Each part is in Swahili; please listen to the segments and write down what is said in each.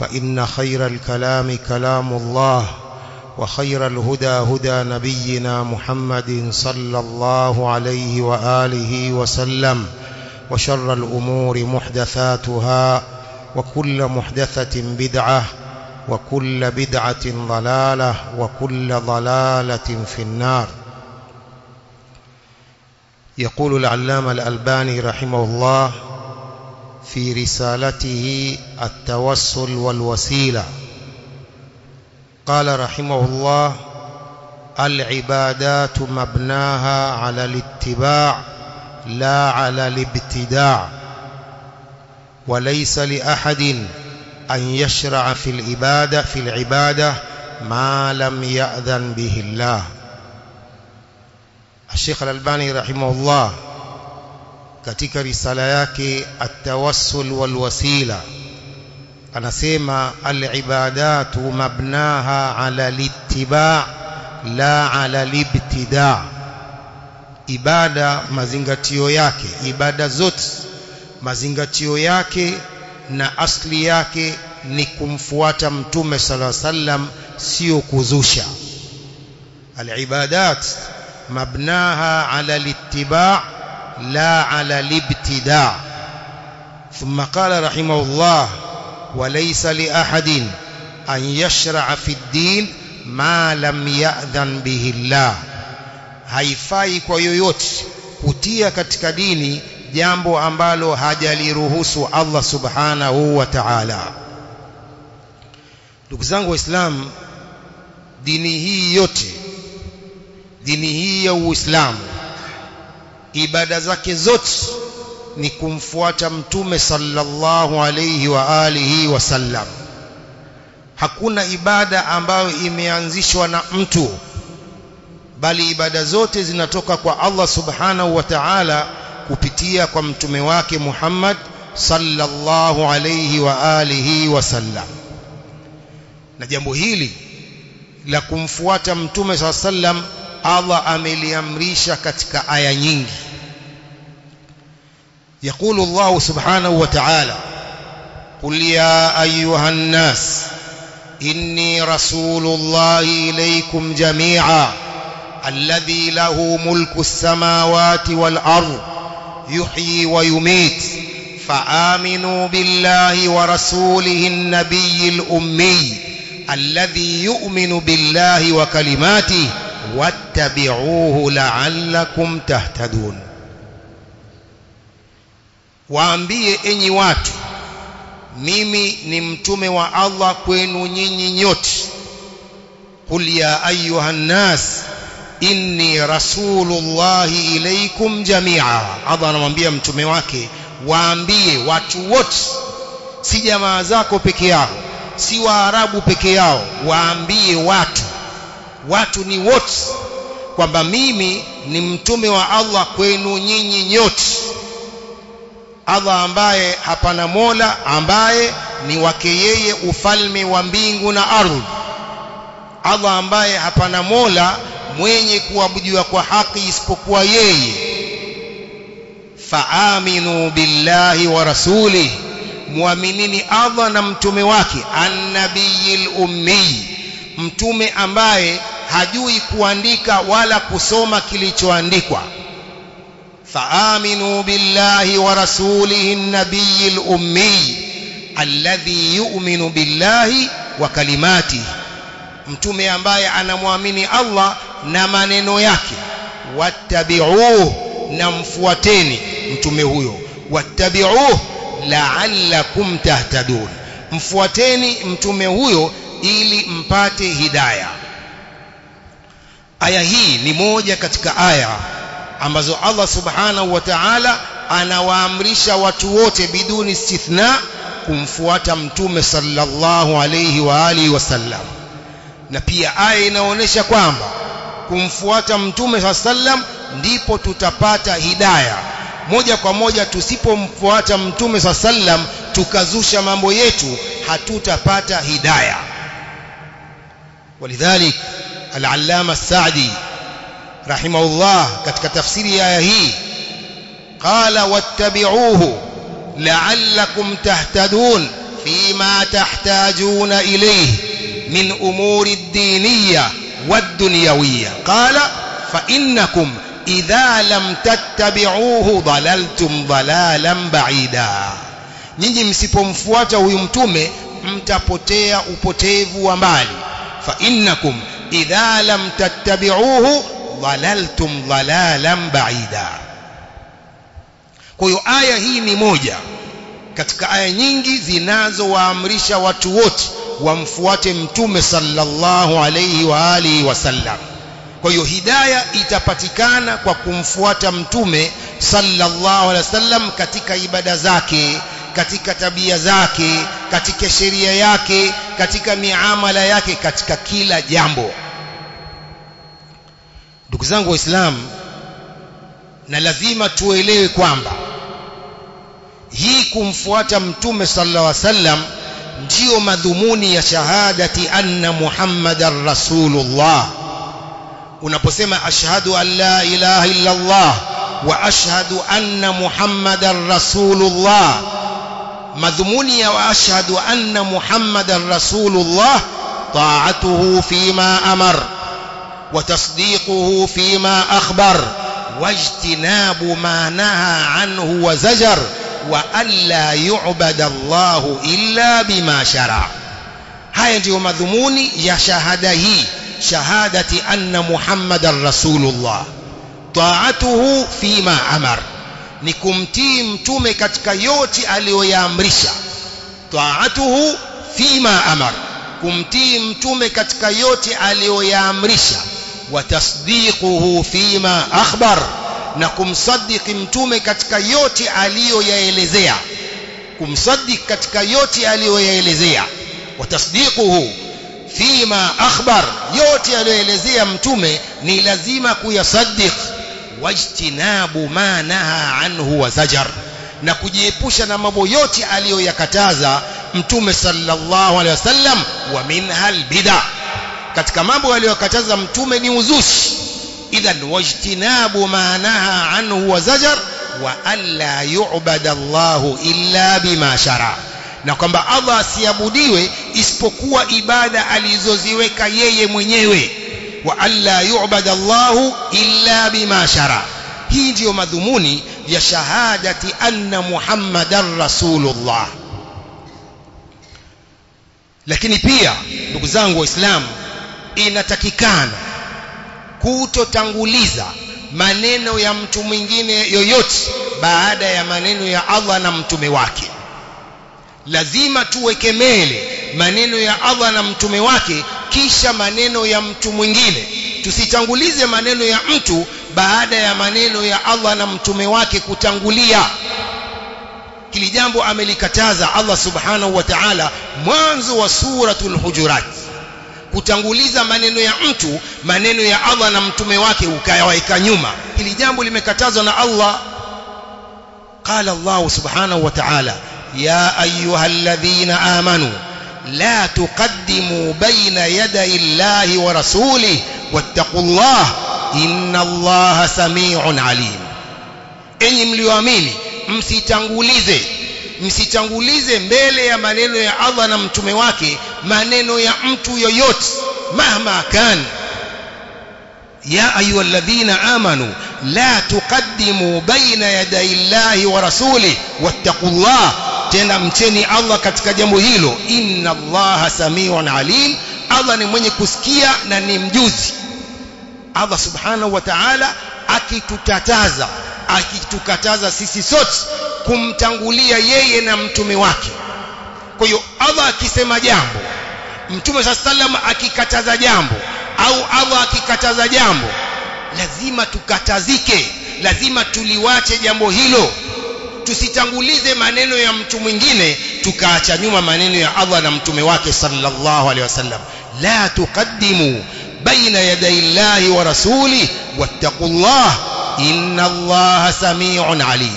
فإن خير الكلام كلام الله وخير الهدى هدى نبينا محمد صلى الله عليه وآله وسلم وشر الأمور محدثاتها وكل محدثة بدعة وكل بدعة ضلالة وكل ضلالة في النار. يقول العلامة الألباني رحمه الله في رسالته التوسل والوسيلة. قال رحمه الله العبادات مبناها على الاتباع لا على الابتداع. وليس لأحد أن يشرع في العبادة في العبادة ما لم يأذن به الله. الشيخ الألباني رحمه الله katika risala yake at-tawassul wal wasila anasema al-ibadatu mabnaha ala litiba la ala libtida ibada mazingatio yake ibada zote mazingatio yake na asli yake ni kumfuata mtume sallallahu alaihi wasallam sio kuzusha. Al-ibadat mabnaha ala littiba' لا على الابتداء ثم قال رحمه الله وليس لأحد أن يشرع في الدين ما لم يأذن به الله. هيفاي كو يوت كتيا كتك جامبو أمبالو هجالي رهوس الله سبحانه وتعالى لكزانغو إسلام ديني هي يوت ديني هي يو إسلام ibada zake zote ni kumfuata mtume sallallahu alayhi wa alihi wasallam hakuna ibada ambayo imeanzishwa na mtu bali ibada zote zinatoka kwa Allah subhanahu wa ta'ala kupitia kwa mtume wake Muhammad sallallahu alayhi wa alihi wasallam na jambo hili la kumfuata mtume wasallam Allah ameliamrisha katika aya nyingi يقول الله سبحانه وتعالى قل يا أيها الناس إني رسول الله إليكم جميعا الذي له ملك السماوات والأرض يحيي ويميت فآمنوا بالله ورسوله النبي الأمي الذي يؤمن بالله وكلماته wattabi'uhu la'allakum tahtadun waambie enyi watu mimi ni mtume wa Allah kwenu nyinyi nyote. Qul ya ayuha nas inni rasulullahi ilaykum jami'a. Allah anamwambia mtume wake waambie watu wote si jamaa zako peke yao si waarabu peke yao waambie watu. Watu ni wote kwamba mimi ni mtume wa Allah kwenu nyinyi nyote Allah ambaye hapana mola ambaye ni wake yeye ufalme wa mbingu na ardhi. Allah ambaye hapana mola mwenye kuabudiwa kwa haki isipokuwa yeye. Faaminu billahi wa rasulih muaminini Allah na mtume wake annabiyil ummi mtume ambaye hajui kuandika wala kusoma kilichoandikwa faaminu بالله ورسوله النبي الأمي الذي يؤمن بالله وكلماته. Mtume ambaye anamwamini Allah na maneno yake. Wattabi'uhu na mfuateni mtume huyo. Wattabi'uhu la'allakum tahtadun. Mfuateni mtume huyo ili mpate hidayah aya hii ni moja katika aya ambazo Allah subhanahu wa ta'ala anawaamrisha watu wote biduni istithna kumfuata mtume sallallahu alayhi wa alihi wasallam na pia aya inaonyesha kwamba kumfuata mtume sallam ndipo tutapata hidaya. Moja kwa moja tusipomfuata mtume sallam tukazusha mambo yetu hatutapata hidaya. Walidhalik al-allama sa'di رحمه الله katika tafsiri ya aya hii qala wattabi'uhu la'allakum tahtadun fima tahtajuna ilayhi min umuri ad-diniyya wad-dunyawiyya qala fa innakum idha lam tattabi'uhu dalaltum dalalan ba'ida nyinyi msipomfuata huyu mtume mtapotea upotevu wa mbali fa innakum idha lam tattabi'uhu dhalaltum dhalalan ba'ida. Kwa hiyo aya hii ni moja katika aya nyingi zinazowaamrisha watu wote wamfuate mtume sallallahu alayhi wa alihi wasallam kwa hiyo hidaya itapatikana kwa kumfuata mtume sallallahu alaihi wasallam katika ibada zake katika tabia zake katika sheria yake katika miamala yake katika kila jambo ndugu zangu waislamu na lazima tuelewe kwamba hii kumfuata mtume sallallahu alaihi wasallam ndiyo madhumuni ya shahadati anna muhammadar rasulullah. Unaposema ashhadu an la ilaha illa allah wa ashhadu anna muhammadar rasulullah madhumuni ya ashhadu anna muhammadar rasulullah ta'atuhu fima amar وتصديقه فيما أخبر واجتناب ما نهى عنه وزجر وألا يعبد الله إلا بما شرع. هاي جيو مذموني يا شهاده شهادة أن محمد رسول الله. طاعته فيما أمر. نكم تيم تومكت كيوتي ألي يا مرشا طاعته فيما أمر. كم تيم تومكت كيوتي ألي يا مرشا wa tasdiquhu fima akhbar na kumsadiki mtume katika yote aliyoyaelezea. Kumsadiki katika yote aliyoyaelezea. فيما fima akhbar yote aliyoelezea mtume ni lazima kuyasaddiq. Wajtinabu ma naha anhu wa na kujiepusha na mambo yote aliyoyakataza mtume sallallahu alaihi wasallam wa minha albid'a katika mambo aliyokataza mtume ni uzushi. Idhan wajtinabu ma naha anhu wa zajar wa alla yu'bada Allahu illa bima shara. Na kwamba Allah asiabudiwe isipokuwa ibada alizoziweka yeye mwenyewe. Wa alla yu'bada Allahu illa bima shara. Hii ndiyo madhumuni ya shahadati anna Muhammadan Rasulullah. Lakini pia ndugu zangu waislamu inatakikana kutotanguliza maneno ya mtu mwingine yoyote baada ya maneno ya Allah na mtume wake. Lazima tuwekemele maneno ya Allah na mtume wake kisha maneno ya mtu mwingine. Tusitangulize maneno ya mtu baada ya maneno ya Allah na mtume wake kutangulia. Hili jambo amelikataza Allah subhanahu wa ta'ala mwanzo wa suratul hujurat kutanguliza maneno ya mtu maneno ya Allah na mtume wake ukayaweka nyuma. Hili jambo limekatazwa na Allah. Qala Allah subhanahu wa ta'ala ya ayyuhalladhina amanu la tuqaddimu baina yaday Allahi wa rasulih wattaqullah inna allaha samiun alim. Enyi mlioamini msitangulize msitangulize mbele ya maneno ya Allah na mtume wake maneno ya mtu yoyote mahma kan. Ya ayyuhalladhina amanu la tuqaddimu baina yaday llahi wa rasulih wattaqullah. Tena mcheni Allah katika jambo hilo. Inna Allaha samiun alim. Allah ni mwenye kusikia na ni mjuzi. Allah subhanahu wa ta'ala akitutataza akitukataza sisi sote kumtangulia yeye na mtume wake. Kwa hiyo Allah akisema jambo mtume sallam akikataza jambo au Allah akikataza jambo lazima tukatazike lazima tuliwache jambo hilo tusitangulize maneno ya mtu mwingine tukaacha nyuma maneno ya Allah na mtume wake sallallahu alaihi wasallam la tuqaddimu baina yaday Allahi wa rasulih wattaqullah inna Allaha samiun alim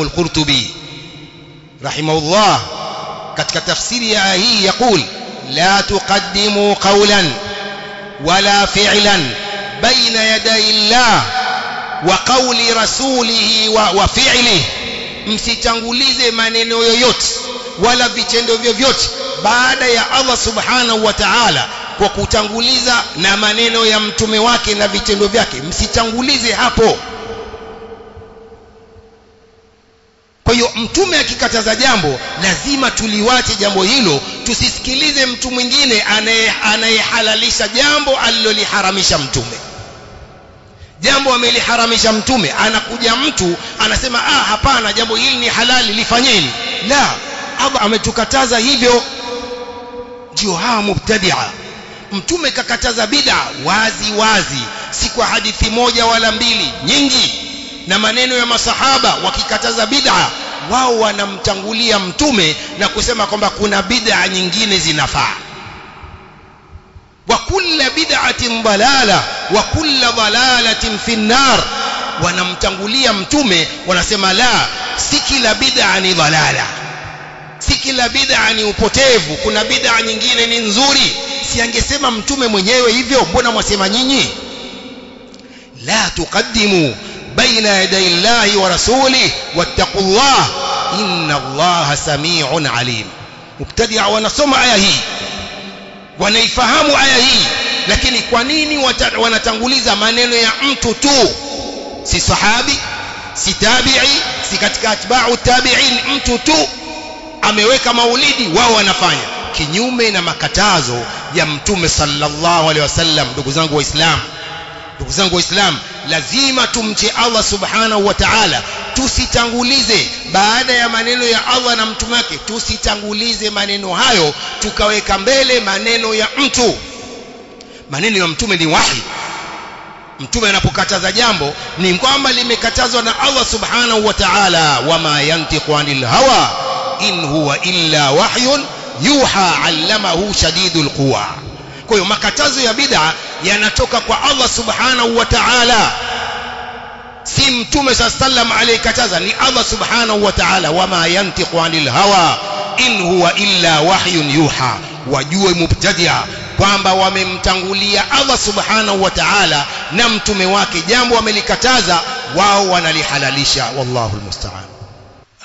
القرطبي رحمه الله katika tafsiri ya hii yaqul la tuqaddimu qawlan wala fi'lan baina yaday Allah wa qawli rasulihi wa, wa fi'lihi msitangulize maneno yoyote wala vitendo vyovyote baada ya Allah subhanahu wa ta'ala kwa kutanguliza na maneno ya mtume wake na vitendo vyake. Msitangulize hapo. Hiyo mtume akikataza jambo lazima tuliwache jambo hilo, tusisikilize mtu mwingine anayehalalisha jambo aliloliharamisha mtume. Jambo ameliharamisha mtume, anakuja mtu anasema ah, hapana, jambo hili ni halali, lifanyeni. La, Allah ametukataza hivyo. Ndio hawa mubtadia. Mtume kakataza bid'a wazi wazi, si kwa hadithi moja wala mbili, nyingi na maneno ya masahaba wakikataza bid'a wao wanamtangulia mtume na kusema kwamba kuna bid'a nyingine zinafaa. Wa kulla bid'atin dalala wa kulla dalalatin fi nar wanamtangulia mtume wanasema la si kila bid'a ni dalala. Si kila bid'a ni upotevu. Kuna bid'a nyingine ni nzuri. Si angesema mtume mwenyewe hivyo mbona mwasema nyinyi? La tuqaddimu بين يدي الله ورسوله واتقوا الله إن الله سميع عليم مبتدع wanasoma aya hii wanaifahamu aya hii lakini kwa nini wanatanguliza maneno ya mtu tu si sahabi si tabi'i si katika atba'u tabi'in mtu tu ameweka maulidi wao wanafanya kinyume na makatazo ya mtume sallallahu alaihi wasallam ndugu zangu waislamu ndugu zangu waislamu lazima tumche Allah subhanahu wa ta'ala. Tusitangulize. Baada ya maneno ya Allah na mtume wake tusitangulize maneno hayo tukaweka mbele maneno ya mtu. Maneno ya mtume ni wahi. Mtume anapokataza jambo ni kwamba limekatazwa na Allah subhanahu wa ta'ala. Wama yantiqu anil hawa in huwa illa wahyun yuha allamahu shadidul quwa. Kwa hiyo makatazo ya bid'a yanatoka kwa Allah subhanahu wa ta'ala. Si mtume sallam aliyekataza ni Allah subhanahu wa ta'ala. Wama yantiqu anil hawa in huwa illa wahyun yuha. Wajue mubtadia kwamba wamemtangulia Allah subhanahu wa ta'ala na mtume wake. Jambo wamelikataza wao wanalihalalisha. Wallahu almusta'an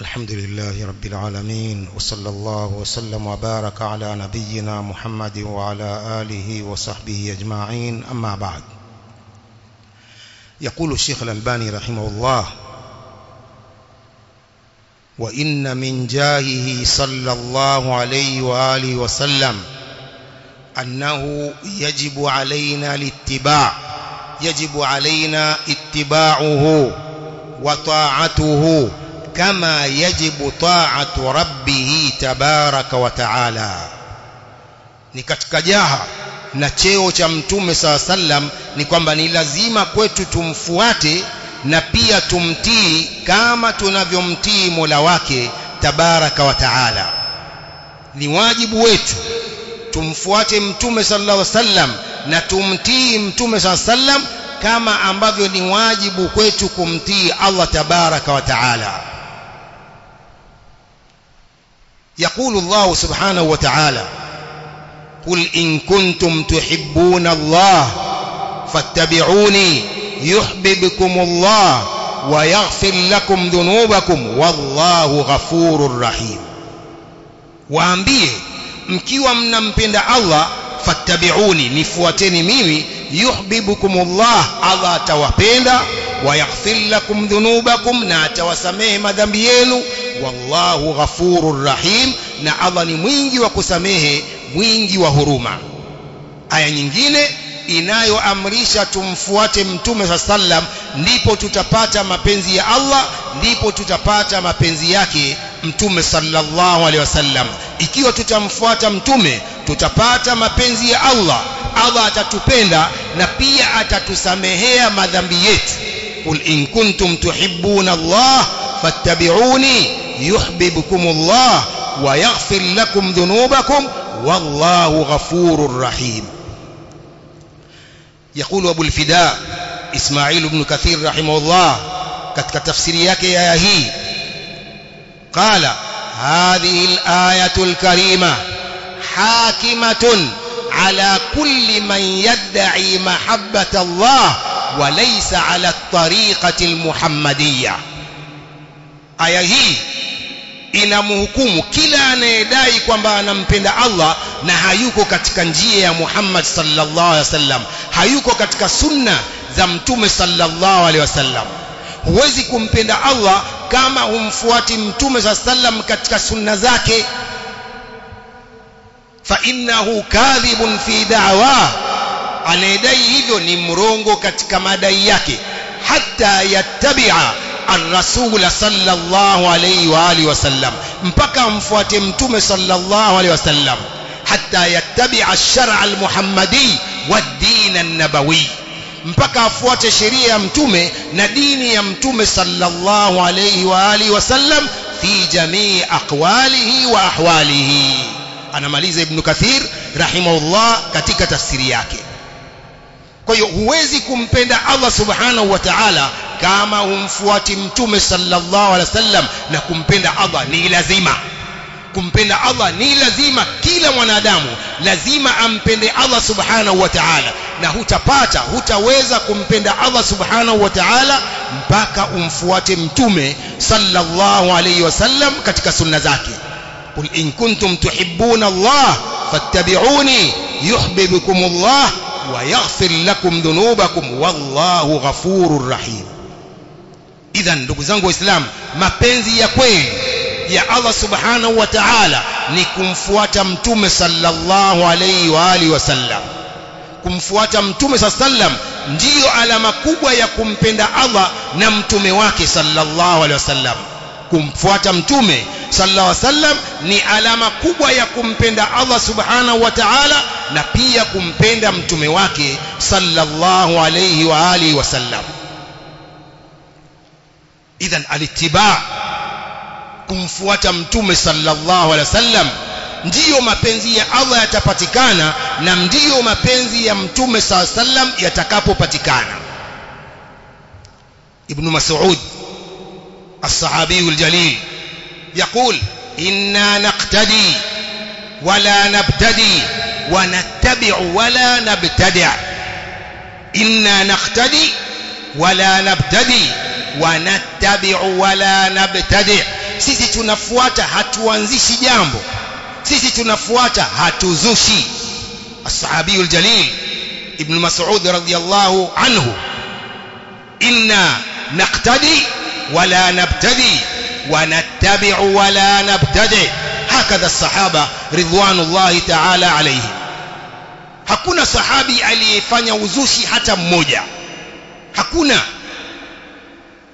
الحمد لله رب العالمين وصلى الله وسلم وبارك على نبينا محمد وعلى آله وصحبه أجمعين أما بعد. يقول الشيخ الألباني رحمه الله وإن من جاهه صلى الله عليه وآله وسلم أنه يجب علينا الاتباع يجب علينا اتباعه وطاعته kama yajibu ta'atu rabbih tabaraka wa ni katika jaha na cheo cha mtume saa sallam ni kwamba ni lazima kwetu tumfuate na pia tumtii kama tunavyomtii Mola wake tabaraka wa taala. Ni wajibu wetu tumfuate mtume sallallahu alaihi wasallam na tumtii mtume sallallahu sallam kama ambavyo ni wajibu kwetu kumtii Allah tabaraka wa taala. يقول الله سبحانه وتعالى قل إن كنتم تحبون الله فاتبعوني يحببكم الله ويغفر لكم ذنوبكم والله غفور رحيم. وأنبيه مكيوا من أمبين الله فاتبعوني نفواتيني ميمي يحببكم الله الله توابين ويغفر لكم ذنوبكم ناتوا سميه مذنبيينه wallahu ghafurur rahim na Allah ni mwingi wa kusamehe mwingi wa huruma. Aya nyingine inayoamrisha tumfuate mtume sallam ndipo tutapata mapenzi ya Allah ndipo tutapata mapenzi yake mtume sallallahu alaihi wasallam. Ikiwa tutamfuata mtume tutapata mapenzi ya Allah. Allah atatupenda na pia atatusamehea madhambi yetu. Qul in kuntum tuhibbuna Allah fattabi'uni يحببكم الله ويغفر لكم ذنوبكم والله غفور رحيم. يقول أبو الفداء إسماعيل بن كثير رحمه الله كتك تفسيرياك يا يهي قال هذه الآية الكريمة حاكمة على كل من يدعي محبة الله وليس على الطريقة المحمدية. آية هي inamhukumu kila anayedai kwamba anampenda Allah na hayuko katika njia ya Muhammad sallallahu alaihi wasallam hayuko katika sunna za mtume sallallahu alaihi wasallam. Huwezi kumpenda Allah kama humfuati mtume wasallam katika sunna zake. Fa innahu kadhibun fi da'wa anayedai hivyo ni mrongo katika madai yake. Hata yattabi'a الرسول صلى الله عليه وآله وسلم. مبكى مفاتم توم صلى الله عليه وسلم. حتى يتبع الشرع المحمدي والدين النبوي. مبكى فوات شريع متوم ندين يمتوم صلى الله عليه وآله وسلم في جميع أقواله وأحواله أنا ماليز ابن كثير رحمه الله كتك تفسيرياك kwa hiyo huwezi kumpenda Allah subhanahu wa ta'ala kama humfuati mtume sallallahu alaihi wasallam na kumpenda Allah ni lazima kumpenda Allah ni lazima kila mwanadamu lazima ampende Allah subhanahu wa ta'ala na hutapata hutaweza kumpenda Allah subhanahu wa ta'ala mpaka umfuate mtume sallallahu alaihi wasallam katika sunna zake قل إن كنتم تحبون الله فاتبعوني يحببكم الله ويغفر لكم ذنوبكم والله غفور رحيم idhan ndugu zangu waislamu mapenzi ya kweli ya Allah subhanahu wa ta'ala ni kumfuata mtume sallallahu alayhi wa alihi wasallam kumfuata mtume sallam ndiyo alama kubwa ya kumpenda Allah na mtume wake sallallahu alaihi wasallam kumfuata mtume sallallahu alaihi wasallam ni alama kubwa ya kumpenda Allah subhanahu wa ta'ala na pia kumpenda mtume wake sallallahu alaihi wa alihi wasallam idhan alittiba kumfuata mtume sallallahu alaihi wasallam ndiyo mapenzi ya Allah yatapatikana na ndiyo mapenzi ya mtume sallallahu alaihi wasallam yatakapopatikana ibn mas'ud الصحابي الجليل يقول إنا نقتدي ولا نبتدي ونتبع ولا نبتدع إنا نقتدي ولا نبتدي wanatabi'u wala nabtadi sisi tunafuata hatuanzishi jambo sisi tunafuata hatuzushi الصحابي الجليل ابن مسعود رضي الله عنه إنا نقتدي ولا نبتدي ونتبع ولا نبتدع هكذا الصحابة رضوان الله تعالى عليهم hakuna sahabi aliyefanya uzushi hata mmoja hakuna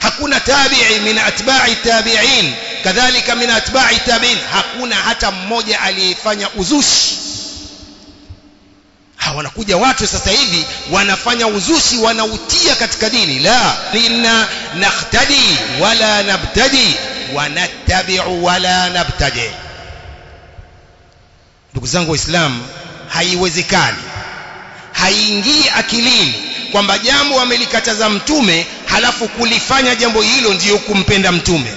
hakuna tabi'i min atba'i tabi'in. Kadhalika min atba'i tabi'in hakuna hata mmoja aliyefanya uzushi. Wanakuja watu sasa hivi wanafanya uzushi wanautia katika dini. La inna nahtadi wala nabtadi wanatabiu wala nabtadi. Ndugu zangu waislamu haiwezekani haiingii akilini kwamba jambo amelikataza mtume halafu kulifanya jambo hilo ndiyo kumpenda mtume.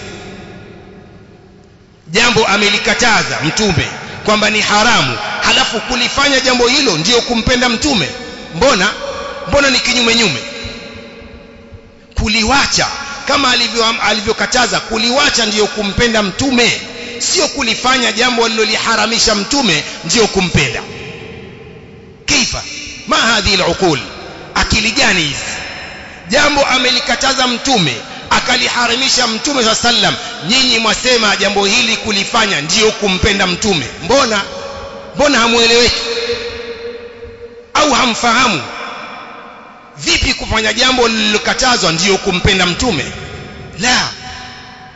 Jambo amelikataza mtume kwamba ni haramu. Halafu kulifanya jambo hilo ndiyo kumpenda mtume. Mbona? Mbona ni kinyume nyume? Kuliwacha. Kama alivyo alivyokataza kuliwacha ndiyo kumpenda mtume. Sio kulifanya jambo aliloliharamisha mtume ndiyo kumpenda. Kaifa? Ma hadhi al'uqul? Akili gani hizi jambo amelikataza mtume akaliharamisha mtume sa sallam nyinyi mwasema jambo hili kulifanya ndiyo kumpenda mtume. Mbona? Mbona hamueleweki? Au hamfahamu? Vipi kufanya jambo lililokatazwa ndiyo kumpenda mtume? La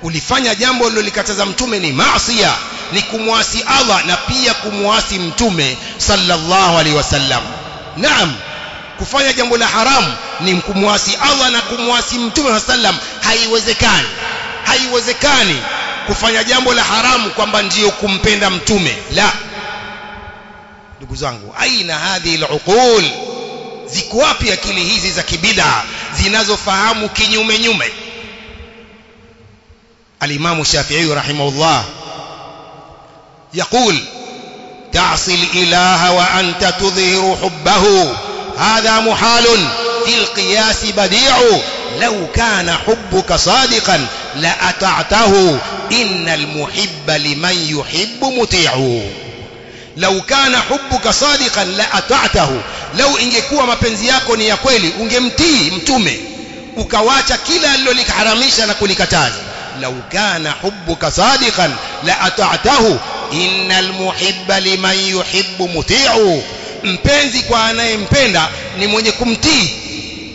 kulifanya jambo lilolikataza mtume ni maasiya ni kumwasi Allah na pia kumwasi mtume sallallahu alaihi wasallam. Naam kufanya jambo la haramu ni kumwasi Allah na kumwasi mtume sallam haiwezekani haiwezekani kufanya jambo la haramu kwamba ndiyo kumpenda mtume la ndugu zangu aina hadhihi al-uqul ziko wapi akili hizi za kibida zinazofahamu kinyume nyume الإمام الشافعي رحمه الله يقول تعصي الإله وأنت تظهر حبه هذا محال في القياس بديع. لو كان حبك صادقا لأطعته. إن المحب لمن يحب مطيع. لو كان حبك صادقا لأطعته. لو ingekuwa mapenzi yako ni ya kweli ungemtii mtume. Ukawacha kila aliloliharamisha na kulikataza. لو كان حبك صادقا لأطعته إن المحب لمن يحب مطيع mpenzi kwa anayempenda ni mwenye kumtii.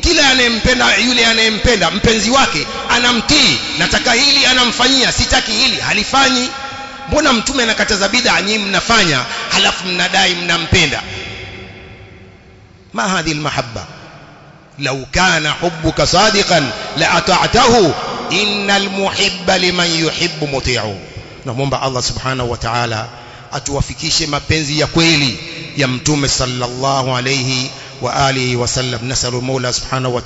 Kila anayempenda yule anayempenda mpenzi wake anamtii. Nataka hili anamfanyia sitaki hili halifanyi. Mbona mtume anakataza bid'a nyinyi mnafanya halafu mnadai mnampenda? Ma hadhi almahabba? Law kana hubbuka sadiqan la ata'tahu innal muhibba liman yuhibbu muti'u namuomba Allah subhanahu wa ta'ala atuwafikishe mapenzi ya kweli ya mtume sallallahu alayhi wa alihi wasallam nasalu mola subhanahu wa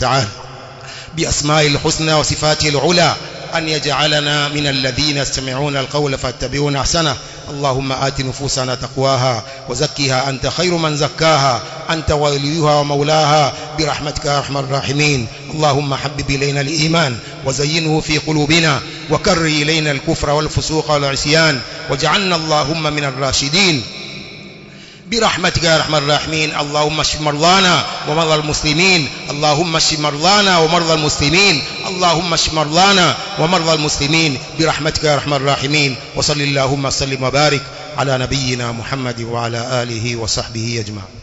بأسماء الحسنى وصفاته العلى أن يجعلنا من الذين يستمعون القول فاتبعون أحسنه. اللهم آت نفوسنا تقواها وزكها أنت خير من زكاها. أنت وليها ومولاها. برحمتك يا أرحم الراحمين. اللهم حبب إلينا الإيمان وزينه في قلوبنا وكر إلينا الكفر والفسوق والعصيان. واجعلنا اللهم من الراشدين. برحمتك يا أرحم الراحمين. اللهم اشف مرضانا ومرضى المسلمين. اللهم اشف مرضانا ومرضى المسلمين. اللهم اشف مرضانا ومرضى المسلمين. برحمتك يا أرحم الراحمين. وصل اللهم وسلم وبارك على نبينا محمد وعلى آله وصحبه أجمعين.